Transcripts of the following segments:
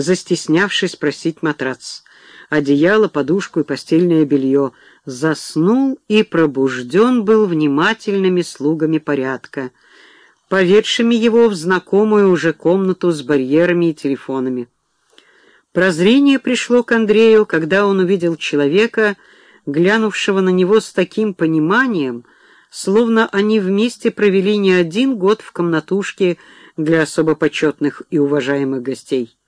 застеснявшись просить матрац. Одеяло, подушку и постельное белье. Заснул и пробужден был внимательными слугами порядка, поведшими его в знакомую уже комнату с барьерами и телефонами. Прозрение пришло к Андрею, когда он увидел человека, глянувшего на него с таким пониманием, словно они вместе провели не один год в комнатушке для особо почетных и уважаемых гостей.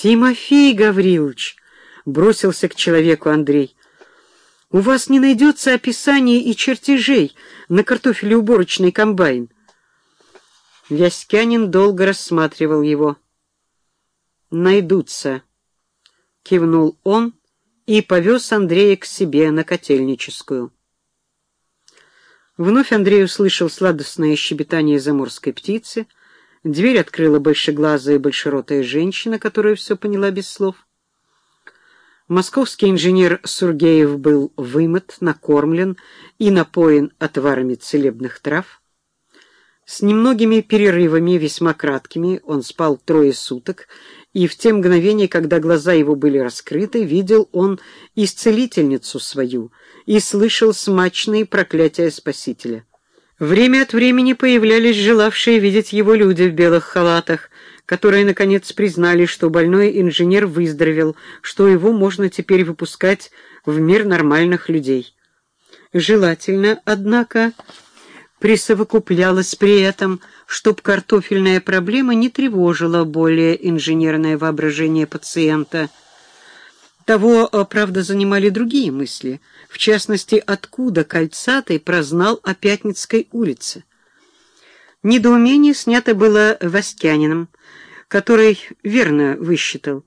«Тимофей Гаврилович!» — бросился к человеку Андрей. «У вас не найдется описаний и чертежей на картофелеуборочный комбайн?» Вяськянин долго рассматривал его. «Найдутся», — кивнул он и повез Андрея к себе на котельническую. Вновь Андрей услышал сладостное щебетание заморской птицы. Дверь открыла большеглазая и большеротая женщина, которая все поняла без слов. Московский инженер Сургеев был вымыт, накормлен и напоен отварами целебных трав. С немногими перерывами, весьма краткими, он спал трое суток, и в те мгновения, когда глаза его были раскрыты, видел он исцелительницу свою и слышал смачные проклятия Спасителя. Время от времени появлялись желавшие видеть его люди в белых халатах, которые, наконец, признали, что больной инженер выздоровел, что его можно теперь выпускать в мир нормальных людей. Желательно, однако, присовокуплялось при этом, чтоб картофельная проблема не тревожила более инженерное воображение пациента. Того, э, правда, занимали другие мысли, в частности, откуда Кольцатый прознал о Пятницкой улице. Недоумение снято было Васькянином, который верно высчитал.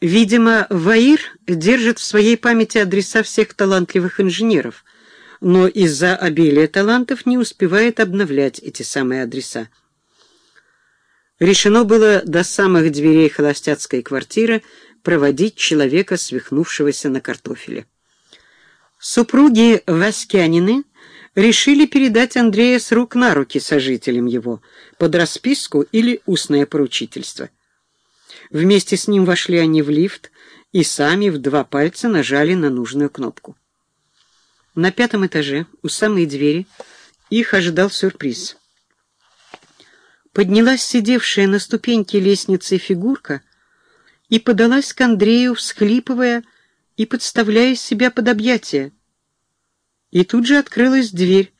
Видимо, Ваир держит в своей памяти адреса всех талантливых инженеров — но из-за обилия талантов не успевает обновлять эти самые адреса. Решено было до самых дверей холостяцкой квартиры проводить человека, свихнувшегося на картофеле. Супруги Васькянины решили передать Андрея с рук на руки сожителям его, под расписку или устное поручительство. Вместе с ним вошли они в лифт и сами в два пальца нажали на нужную кнопку. На пятом этаже, у самой двери, их ожидал сюрприз. Поднялась сидевшая на ступеньке лестницы фигурка и подалась к Андрею, всхлипывая и подставляя себя под объятия. И тут же открылась дверь.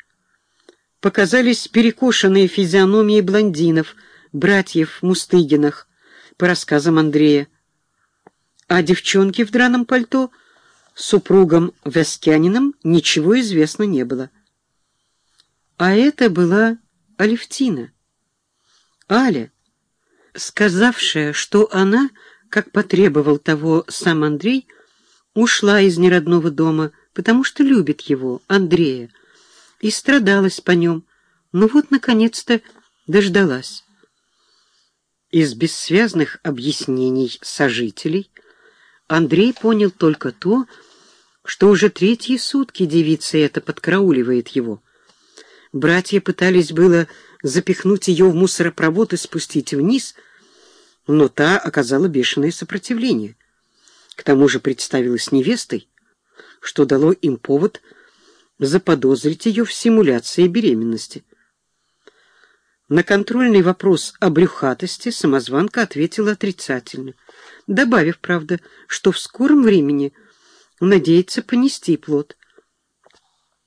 Показались перекошенные физиономии блондинов, братьев Мустыгинах, по рассказам Андрея. А девчонки в драном пальто — супругом Вескянином ничего известно не было. А это была Алевтина. Аля, сказавшая, что она, как потребовал того сам Андрей, ушла из неродного дома, потому что любит его, Андрея, и страдалась по нем, но вот, наконец-то, дождалась. Из бессвязных объяснений сожителей Андрей понял только то, что уже третьи сутки девица эта подкрауливает его. Братья пытались было запихнуть ее в мусоропровод и спустить вниз, но та оказала бешеное сопротивление. К тому же представилась невестой, что дало им повод заподозрить ее в симуляции беременности. На контрольный вопрос о брюхатости самозванка ответила отрицательно, добавив, правда, что в скором времени надеется понести плод.